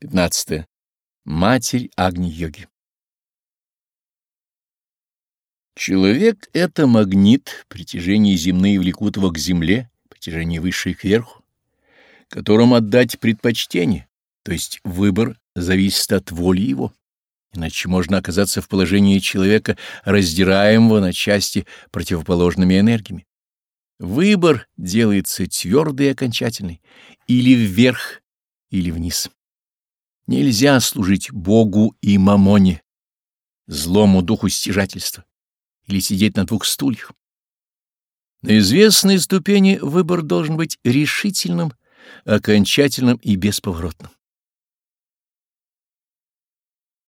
15. Матерь Агни-йоги Человек — это магнит, притяжение земные влекут его к земле, притяжение высшее к верху, которым отдать предпочтение, то есть выбор зависит от воли его, иначе можно оказаться в положении человека, раздираемого на части противоположными энергиями. Выбор делается твердый и окончательный, или вверх, или вниз. Нельзя служить Богу и мамоне, злому духу стяжательства, или сидеть на двух стульях. На известной ступени выбор должен быть решительным, окончательным и бесповоротным.